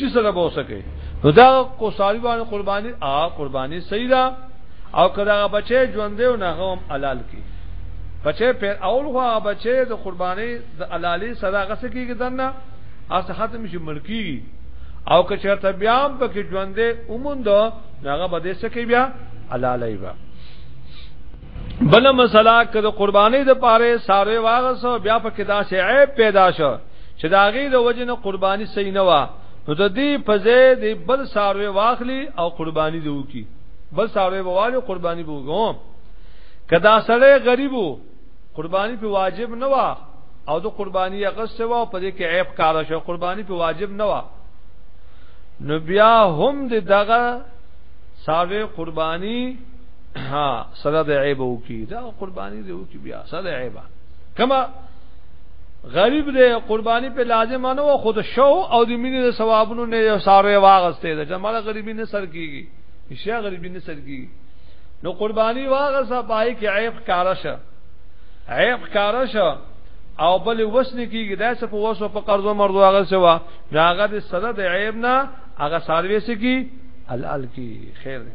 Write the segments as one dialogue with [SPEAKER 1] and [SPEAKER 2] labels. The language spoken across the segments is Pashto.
[SPEAKER 1] چې سره به وسکه نو دا کوساری باندې قرباني ا قرباني صحیح ده او کدا بچي ژوندې او نغم حلال کی بچي پر اول خو بچي د قرباني د حلالي سره غس کیږي دنه اس ختم شي ملکی او که چرته بیا په کې ژوندې اوموند هغه به دې سکه بیا حلالای با بل مسله که د قرباني د پاره ساره واغسو بیا په کې دا شی عیب پیدا شو چې دا غي د وجنه قرباني صحیح نه و نو د دې په ځای د بل ساره واخلي او قرباني دی وکي بل ساره وواله قرباني بوګو کدا سړی غریبو قرباني په واجب نه و او د قرباني غسه و په دې کې عیب کار شو قرباني په واجب نه و نو بیا هم د دغه ساوی قربانی ها صدا د عیب او کی دا قربانی دی او کی بیا صدا عیب کما غریب دی قربانی په لازم نه و خود شو او د مینې د ثوابونو نه یو ساره واغسته ده چې مال غریبی نه سر کیږي اشیا غریبی نه سر کیږي نو قربانی واغسه پای کې عیب کارشه عیب کارشه او بل وسنه کیږي دا څه په وسو په قرضو مرضو هغه سوا راغه د صدا د عیب نه هغه ساروي سکی حلال کی خیر دی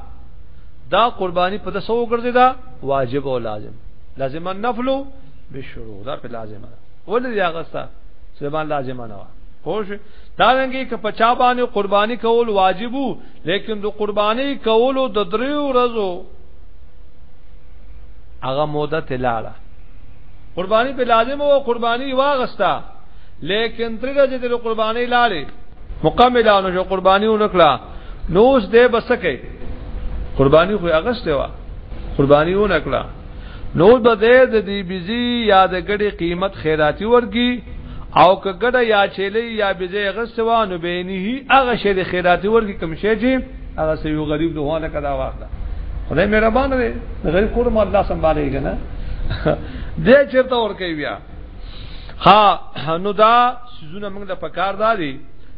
[SPEAKER 1] دا قربانی په دسو وګرځي دا واجب او لازم لازم النفل بالشروع دا په لازمه ولې دا غستا سبحان لازمه نه خوش دا رنګي ک پچا باندې قرباني کول واجبو لیکن د قرباني کولو د دریو ورځو هغه موده تلاړه قرباني په لازم او قرباني واغستا لیکن تر دې د قرباني لاړې مکملانو جو قرباني ونکړه نو اوس دې بس کې قرباني خو اغسته وا قرباني و نکړه نو به دې د دې بيزي یا د ګډي قیمت خیراتی ورګي او که ګډه یا چيلې یا بيزي اغسته وا نو به نه هي اغه شی د خیراتی ورګي کم شي چې اغه سې یو غریب له هونه کدا واخله خدای مهربان دی غریب کور مو الله سنبالي کنه دې چرته ور کوي بیا ها نو دا سيزونه موږ د پکار دا دي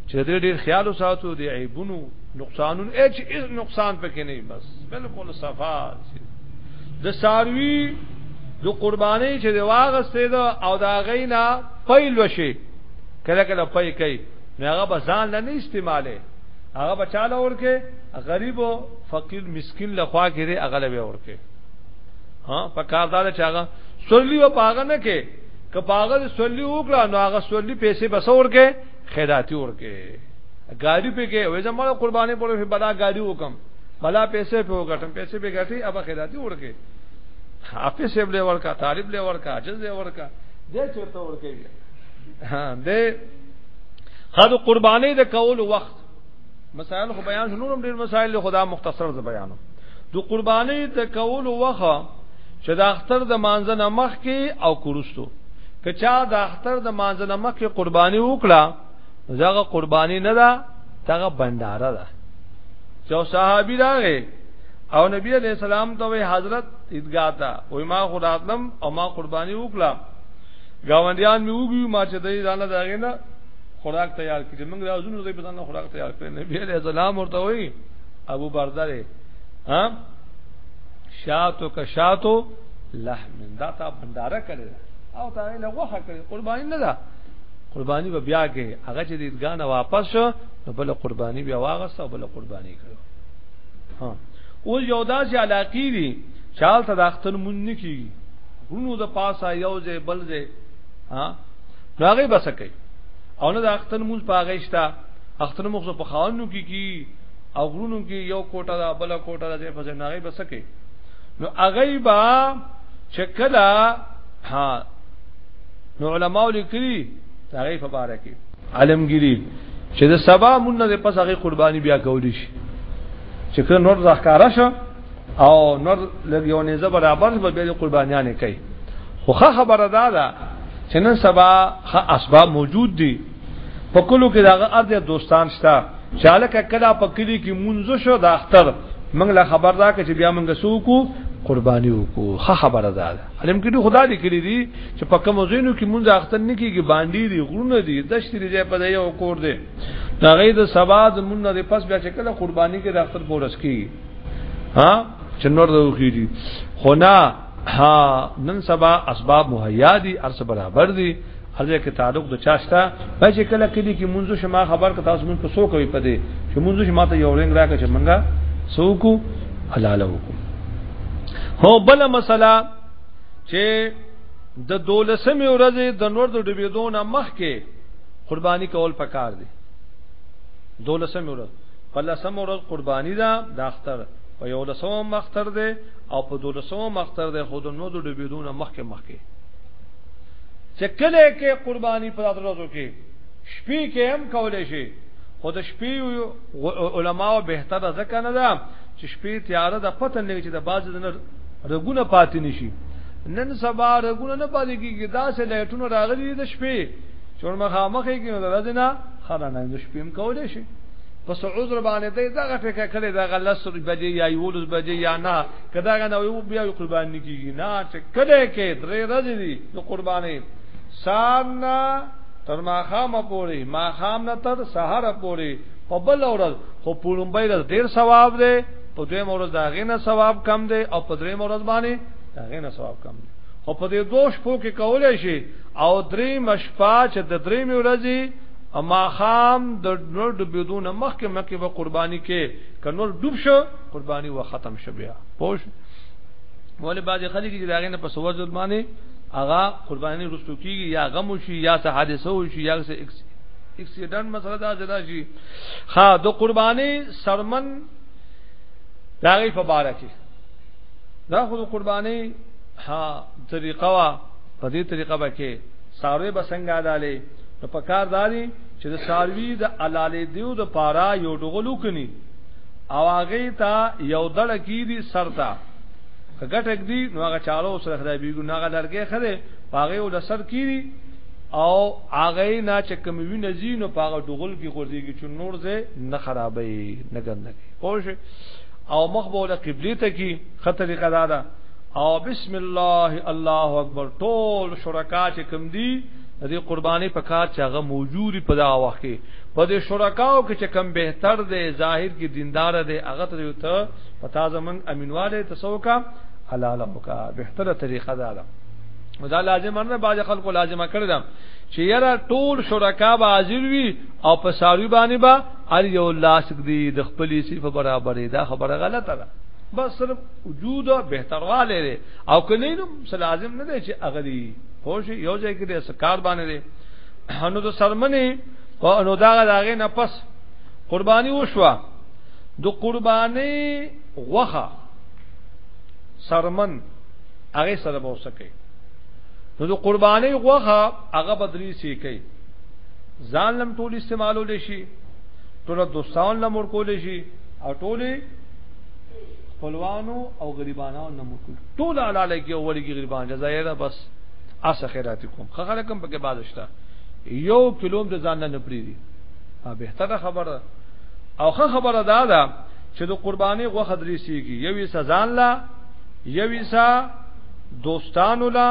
[SPEAKER 1] چې دې ډېر خیال وساتو دې عیبونو نقصانون اچ اس نقصان پکې نه بس بالکل صفا د ساروی د قرباني چې د واغستې دا او دا غینا پیل وشي کله کله پي کوي هغه بزان نه استعماله هغه بچاله ورکه غریب او فقیر مسکین لخوا کې دی اغلبه ورکه ها په کار دا چې هغه سورلی او پاغه نه کې که پاغه سورلی وکړه نو هغه سورلی پیسې بسور کې خیراتی ور کې ګاډي په کې وې زموږ قرباني پورې په بلا ګاډي وکم بلا پیسې په وګټم پیسې به ګټي ابا خیراتی ور کې حافظ سیب له ورکا طالب له ورکا عجز له ورکا دې چرته ور کې ها دې خد قرباني د کول وخت مسائل خو بیان شنو نور ډیر مسائل خدا مختصر ز بیانو د قرباني د کول وخه چې د اختر د مانځنه مخ کې او کورستو کچا د اختر د مانځنه مخ کې قرباني وکړه زغه قرباني نه ده تغه بنداره ده یو صحابي راغی او نبی علیہ السلام ته وی حضرت ادګا تا وای ما خداتلم او ما قرباني وکړه گاونډیان می وګي ما چې دای ځان داغینه خوراک تیار کړي چې موږ راځو دوی په ځان خوراک تیار کړي نبی عليه السلام ورته وایي ابو برده له ها شاتو کا شاتو لحم دا تا بنداره کړي او تا له غوخه کړي قرباني نه ده قرباني به بیا کې هغه چې دیدګان واپس شو نو بل قرباني بیا واغسته او بل قرباني کړو ها او یو داسې علاقې دي چال ته د اختر مون نه کیږي غونو د پاسه یو ځای بل ځای ها نو هغه بس کوي او نه د اختن مونږ په هغه شته اختن مونږ په خانو کې کی او غرونو کې یو کوټه دا بل کوټه دا ځای په ځای ناغي بس کوي نو هغه با چکلا ها نو علماء لیکلي هغه په باره کې عالمګيري چې د سبا مونږ نه پس هغه قرباني بیا کولی شي چې کله نور ځخکاره شو او نور لګیونې زه برابر به به قربانیان کوي خو خبره دا ده چې نن سبا خ اسباب موجود دي په کلو کې داغه ارزه دوستان شته چاله کله په کلی کې مونږ شو د اختر موږ له خبر دا چې بیا موږ سوکو قرباني وکړو خه خبره ده علم کې خدا دې کړی دي چې په کوم زینو کې مونږ اختر نه کیږي باندې دي غرونه دي دشت دي ځای په ځای او کور دي دا غي د سبا د مونږ نه پس بیا چې کله قرباني کې د اختر پورس کیږي ها چنور دو خيږي خو نه ها نن سبا اسباب مهیا دي ارس برابر دي هغه کې تعلق د چاشتا په چې کله کې دي کې منځ شما خبر کتا تاسو مونږ په سو کوي پدې چې منځ شما ته یو رنګ راکې چې منګه سوکو حلاله وکړو هو بل مسله چې د دولسمې ورځې د نور د ډوبېدو نه مخکې قرباني کول پکار دي دولسمې ورځ په لسم ورځ قرباني ده د اختر په یو لسم اختر ده او په دولسم اختر ده خود نو د ډوبېدونه مخکې مخکې چې کله کې قرباني په ورځو کې شپې کې هم کولای شي خو د شپې علماو بهتره ځکه نه ده چې شپې تیاره ده پته نه چې د باز د رګونه پاتې نشي نن سبا رګونه نه پاتې کیږي دا سه لایټونه راغلي د شپې چور مخامخې کې نو درځنه خلانه د شپې هم کولای شي په سعود ربانه دې دغه ټکه کړي دغه لسر بجې یا یولس بجې یا نه کدا غنه یو بیا قربان نه کیږي نه چې کله کې درې ورځې دي نو قربانې سارنا تر ماخام پورې ماخام نه تر سحر پورې په بل ورځ خو پورومبای ورځ ډیر ثواب دی په دوی مورز دا غینه ثواب کم دی او په درې مورز باندې دا غینه ثواب کم دی خو په دې دوه شپو کې کولای شي او درې مشپا چې د درې ورځې اما خام د نور ډوبېدو نه مخکې مکه به قرباني کې که نور ډوب شو قرباني و ختم شو بیا پوه ولې بعضې خلک چې د هغې نه په سوه ځل باندې هغه قرباني رستو کېږي یا غم وشي یا څه حادثه وشي یا څه اکسیډنټ مسله دا جدا شي ها د قرباني سرمن دا غي په باره کې دا خو قرباني ها طریقه وا په دې طریقه به کې ساروی بسنګ عدالت نو په کار داري چې د ساروی د علالې دیو د پارا یو ډغلو کني او هغه ته یو دړه کی دي سرتا کګټک دی نو هغه چالو سره خدای بیګو نو هغه لرګي خره پاغه ول سر کیری او هغه نه چې کوم وی نزی نو پاغه ډغل کی غورځيږي چې نور زه نه خرابې نه ګندګي پوه او مخ بوله قبله ته کی خطر قضا ده او بسم الله الله اکبر ټول شرکا چې کوم دی د دې قرباني په کار چې هغه موجودي په دا وخت کې په دې شرکاو کې چې کم بهتر دی ظاهر کې دیندار دی هغه ته یو ته پتا زمنګ امینواله تسوکا حلاله وکا بهتره طریقه دا ده دا لازم نه باج خلکو لازمه کړی دا چې یاره ټول شرکا به حاضر وي او په ساروی باندې با ار یو لاس دی د خپلې صفه برابرې دا خبره غلطه ده بس صرف وجود بهترواله او کله نو لازم نه دی چې هغه دی خوش یو ځای کې د سکار باندې دی نو د سرمنې او نو دا داغه نه پس قرباني وشوه د قرباني غوخه سرمن هغه سره به وسکه نو د قرباني غوخه هغه بدري سي کوي ځان لم ټول استعمالول شي ټول دوستان لم ور کول شي او ټول خپلوانو او غریبانو نه مو ټول علاله کې اول کې غریبان جزایر بس اس خیرات کوم خلک هم پکې بازشتا یو کلو د ځان نه پری دي به تر خبره او خه خبره دا ده چې د قرباني غوخه درې سیږي یوې سزان لا یوې سا دوستانو لا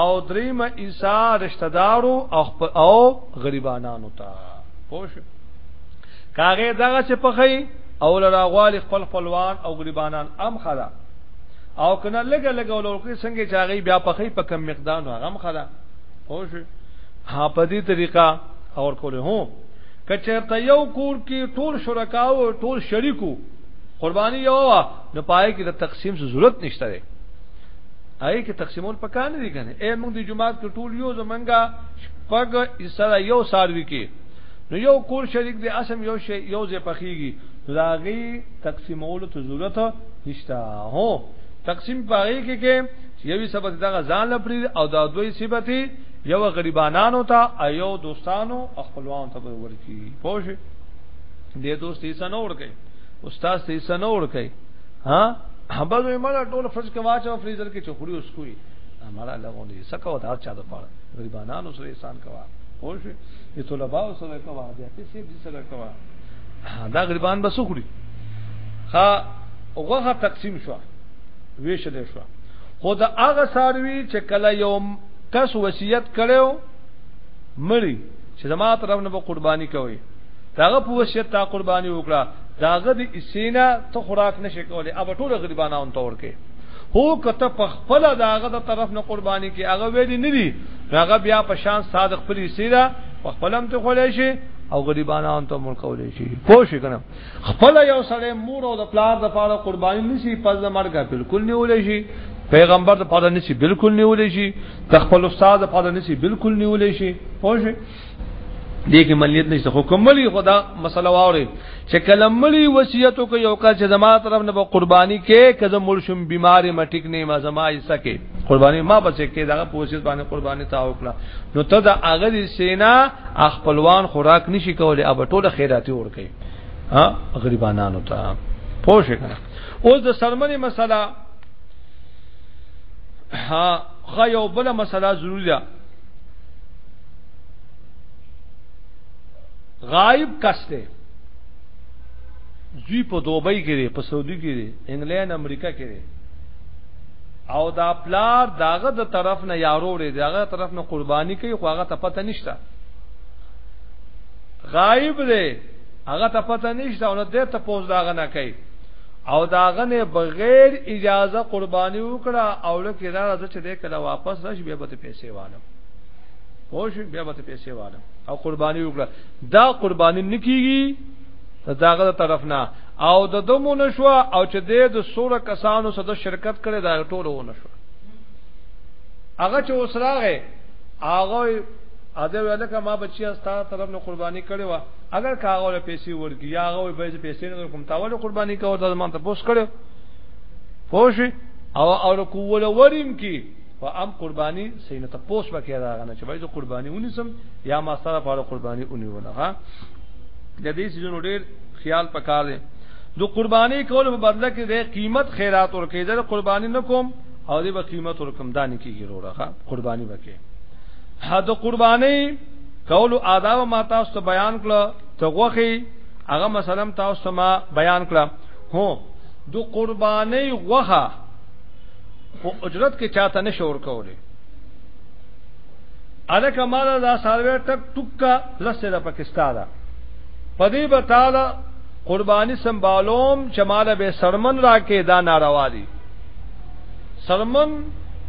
[SPEAKER 1] او دریم عیسی رشتہ دارو او غریبانو ته پوه کاغه دغه چې پخې او لراغوالي خپل خپلوان او غریبانان ام خدا او کنه لګه لګه ولورکې څنګه چې هغه بیا پخې په کم مقدار نو غم خدا خوش ها په دې طریقه اور کول هو کچرته یو کور کې ټول شرکا او ټول شریکو قرباني یو وا نه پای کې د تقسیم څه ضرورت نشته دی آی کې تقسیمول پکانه دي کنه اے موږ د جمعات کې ټول یو زمنګا پګ اسره یو ساروي کې نو یو کور شریک دی اسم یو شی یو ځای پخیږي نو دا غي تقسیمولو ته ضرورت نشته هو تقسیم پاره کې کې یوې سبت دغه ځان لپاره او دا دوی سبتي یو غریبانانو ته ایو دوستانو خپلوانو ته ورکی پوه شئ دې دوست یې سنور کوي استاد یې سنور کوي ها هبه دوی مړه ټول فرض کې واچو فریزر کې چخړی اوس کوي مړه لغونی سکه ودا چا د پاره غریبانانو سره احسان کوا پوه شئ دي طلباء سره کوا دي ته سي دي سره کوا دا غریبان بس خوري ها وغه تقسیم شو ویشل شو خو دا هغه ساروی چې کله یو کس وصیت کړو مړی چې زما طرف نه به قرباني کوي داغه په وصیت تا قرباني وکړه داغه د اسینا ته خوراک نشي کولای اب ټول غریبانو تور کې هو کته په خپل داغه د طرف نه قرباني کې هغه ویلي نه دي هغه بیا په شان ساده خپل حصے دا په خپل هم ته خولې شي او غریبانو ته ملک ولې شي پوه شي کنه خپل یو سړی مور او د پلار د پاره قرباني نشي پس د مرګ بالکل نه ولې شي پیغمبر د پاره نشي بالکل نه ولې شي د خپل استاد د پاره نشي بالکل نه ولې شي پوه شي دې کې مليت نشته خو کوملی خدا مسله واوري چې کلملی وصیتو کې یو کال چې زما طرف نه قرباني کې کزه مړ شم بیمار ما ټیک نه ما زما ایسه کې قرباني ما بچ کې دغه پوسیت باندې قرباني تا وکړه نو ته د اغه دي سینا خپلوان خوراک نشي کولای اب ټول خیراتی ور کوي ها غریبانو ته پوه شئ اوس د سرمنې مسله ها خا یو بل مسله ضروری ده غائب کس دی دوی په دوبۍ کې دی په سعودي کې دی انګلند امریکا کې دی او دا پلار داغه د طرف نه یارو لري داغه طرف نه قرباني کوي خو هغه ته پته نشته غائب دی هغه ته پته نشته نو دې ته پوز داغه نه کوي او داغه نه بغیر اجازه قرباني وکړه او لکه دا راځه چې دې کله واپس راشي بیا به پیسې والم پوه شو بیا به پیسې والم او قرباني وکړه دا قرباني نکېږي داغه طرف نه او د دمو نشو او چې د د سوره کسانو سره شرکت کړي دا ټول و نشو هغه چې اوسراغه هغه اده ولکه ما بچیا ستاره طرف نه قرباني کړي وا اگر کاغه له پیسې ورګي یا هغه به پیسې نه کوم تاول قرباني کوو د مان ته پوس کړو پوش او او کوول وریم کی و ام قرباني سینه ته پوس وکړه هغه نه چې باید قرباني ونیسم یا ما ستاره په قرباني ونیول ها د دې سيزونو ډېر خیال پکاله دو قرباني کول په بدله کې د قیمت خیرات ورکې د قرباني نکوم او دې به قیمت ورکم دانی کیږي وروره ښا قرباني وکي دا قرباني کول آداب ما تاسو ته بیان کړه ته غوخي هغه مثلا تاسو ته ما بیان کړه هو دو قرباني غوخه خو اجرت کې چاته نشور کوله الکه مال دا سالوی ټک ټکا لسه د پاکستان دا پدی به تعالی قربانی سمبالوم چماله به سرمن راکې دا ناروا دي سلمن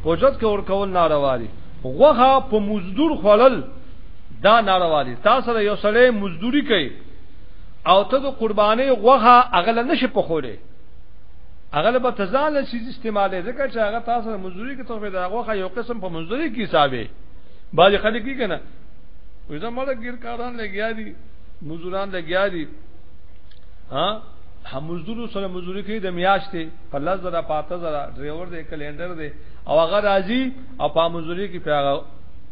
[SPEAKER 1] پوجت کې ور کول ناروا دي غوخه په مزدور خړل دا ناروا دي تاسو یو سړی مزدوري کوي او ته د قرباني غوخه اغل نشي په خوله اغل به تزال شي استعمالې ځکه چې هغه تاسو مزدوري کې توفه دا غوخه یو قسم په مزدوري کې حسابې باج خلک کی کنه وې زموږ ګیر کاران لګیا دي مزدوران لګیا دي ها همزدور سره مزدوري کوي د میاشتې په لز زره پاته زره ډرایور دی کلندر دی او هغه راځي او په مزدوري کې پیغه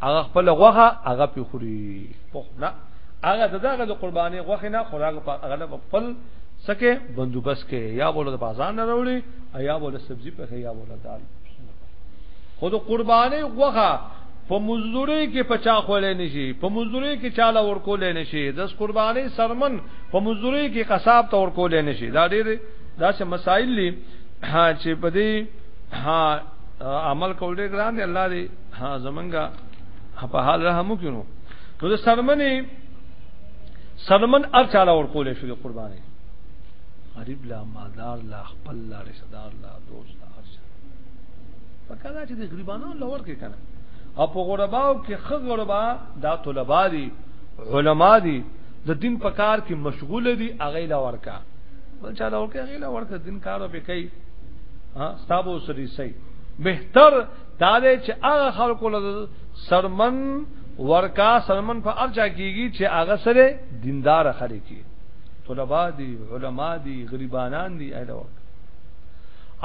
[SPEAKER 1] هغه خپل غوخه هغه پی خوري نه هغه دغه د قرباني غوخه نه خوراک په هغه نه خپل سکه بندوبس کې یا بوله د بازار نه وروړي یا بوله سبزی په یا بوله دال خود قرباني غوخه په مزدوري کې پچا خولې نشي په مزدوري کې چاله ورکولې نشي د قرباني سرمن په مزدوري کې قصاب تور کول نه شي دا ډېر داسې مسائل دي چې په دې عمل کول ډېر ګران دي الله دې زمونږه په حال رحم وکړي نو د سرمنې سرمن ار چاله ور کول شي قرباني غریب لا مالدار لا خپل لا رشتہ دار لا دوست لا ارشا پکدا چې د غریبانو لور کې کنه او په غرباو کې خغربا دا طلبا دي علما دي د دین په کار کې مشغول دي هغه لا ورکا بل چا لا ورکا هغه لا ورکا دین کار به کوي ها ستابو سړي سي بهتر دا دی چې هغه خلکو له سرمن ورکا سرمن په ارجا کیږي چې هغه سره دیندار خلک دي طلبه دي علما دي غریبانان دي اهل ورکا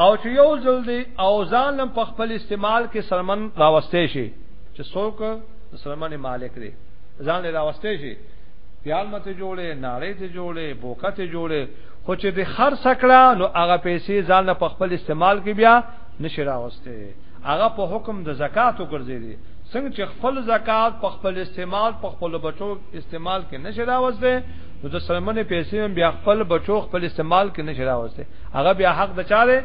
[SPEAKER 1] او چې یو ځل دی او ځان لم په خپل استعمال کې سرمن راوستي شي چې څوک سرمن مالک دی ځان له راوستي شي پیال مته جوړې ناړې ته جوړې بوکه ته جوړې خو چې د خر سکړه نو هغه پیسې ځان له خپل استعمال کې بیا نشي راوستي هغه په حکم د زکات وګرځي دي څنګه چې خپل زکات په خپل استعمال په خپل بچو استعمال کې نشي راوستي نو د سلمنې پیسې بیا خپل بچو خپل استعمال کې نشي راوستي هغه بیا حق د چاره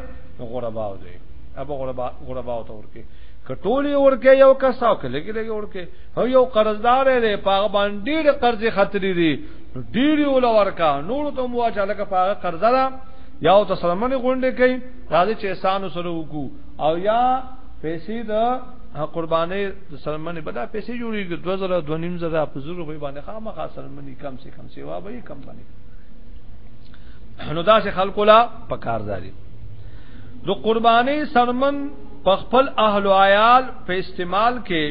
[SPEAKER 1] غرباو دی ابو غربا غرباو تور کې کټولي ورکه یو کس او کله کې لګي ورکه او یو قرضدار دی په هغه باندې ډېر قرض خطرې دي ډېر یو لور کا نور ته مو اچا لکه په هغه قرض را یا او تسلمن غونډه کوي راځي چې احسان سره وکړو او یا پیسې د قربانې د سلمنې بدا پیسې جوړیږي 2000 2500 په زور به باندې خامخا سلمنې کم سي کم سي وا به کم باندې نو دا چې خلکو لا پکارداري د قربانې سلمن په خپل اهل او عیال په استعمال کې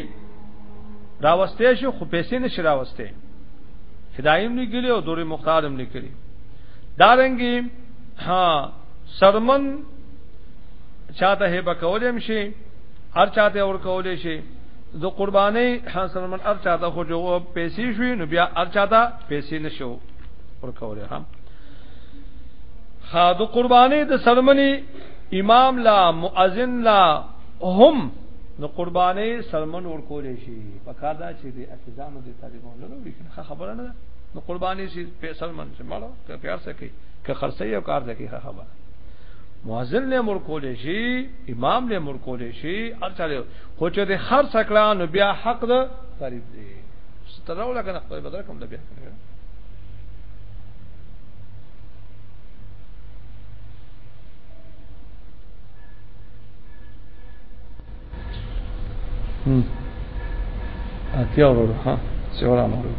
[SPEAKER 1] راوستې شو خو پیسې نشي راوستې هدایم لیکلی او دوري مختارم لیکلی دارنګي ها سرمن چاته هبه کولم شي هر چاته اور کولې شي د قرباني سرمن هر چاته خو جو پیسې شوي نو بیا هر چاته پیسې نشو اور کولې هم خا د قرباني د سرمني امام لا مؤذن لا هم نو قربانې سلمن ور کولې شي په کار دا چې د اتزانو د طالبانو نه وروړي کنه خبره نه ده نو قربانې شي په سلمن چې مړو که پیار سکے که خرڅي او کار سکے خبره مؤذن له مر کولې شي امام له مر کولې شي ارچاله خو چې د خر سکړه نو بیا حق ده غریب دی ستراو لکه نه خپل بدر کوم بیا اتیا ورو ها سیورا مورو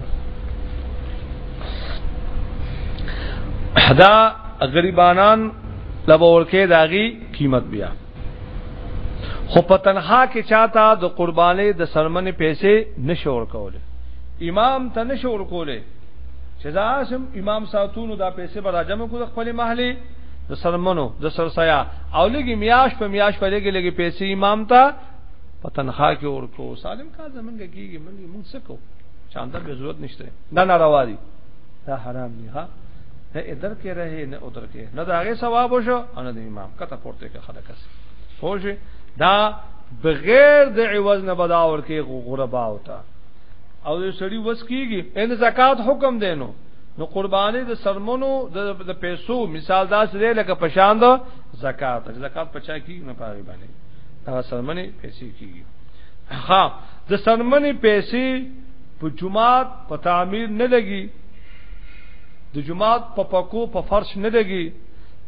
[SPEAKER 1] دا غریبانان لبا ورکه داغي قیمت بیا خو په تنها کې چاته د قربانې د سرمنې پیسې نشور کوله امام ته نشور کوله چې دا اسم امام ساتونو دا پیسې به راجمه کو د خپل محلي د سرمنو د سرسیا او لګي میاش په میاش په لګي لګي پیسې امام ته په تنخوا کې ورکو سالم کا زمونږ کیږي موږ موږ سکو چاندا به ضرورت نشته نه ناروا دي دا حرام دي ها نه ادر کې رہے نه ادر کې نه دا غي ثواب وشو ان د امام کته پورته کې خلک اس فوج دا بغیر د عوض نه بداور کې غربا ہوتا او یو سړی وس کیږي ان زکات حکم دینو نو قرباني د سرمنو د پیسو مثال دا سره لکه پشان د زکات زکات پچا کی نه پاره باندې هغه سرمنې پیسې کیږي ها د سرمنې پیسې په جمعات په تعمیر نه لګي د جمعات په پکو په فرش نه لګي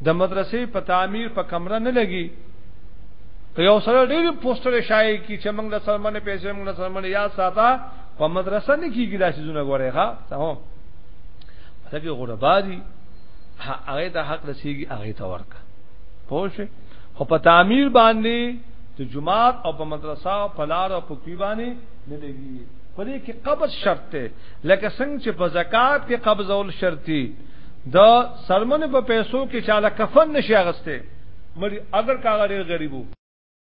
[SPEAKER 1] د مدرسې په تعمیر په کمره نه لګي که یو سره ډېر پوسټر شایع کی چې موږ له سرمنې پیسې موږ له سرمنې یا ساته په مدرسه نه کیږي دا شیزونه غوړې ښا ته هو پسګي غربا دي هغه ته حق رسیږي هغه ته ورکا پوښ خو په تعمیر باندې د جماعت او په مدرسه او په لار او په کوي باندې نه لګي په دې کې قبض شرط ده لکه څنګه چې په زکات کې قبضول شرطي د سلمنې په پیسو کې چاله کفن نشي اغسته مړي اگر کاغه ډیر غریبو.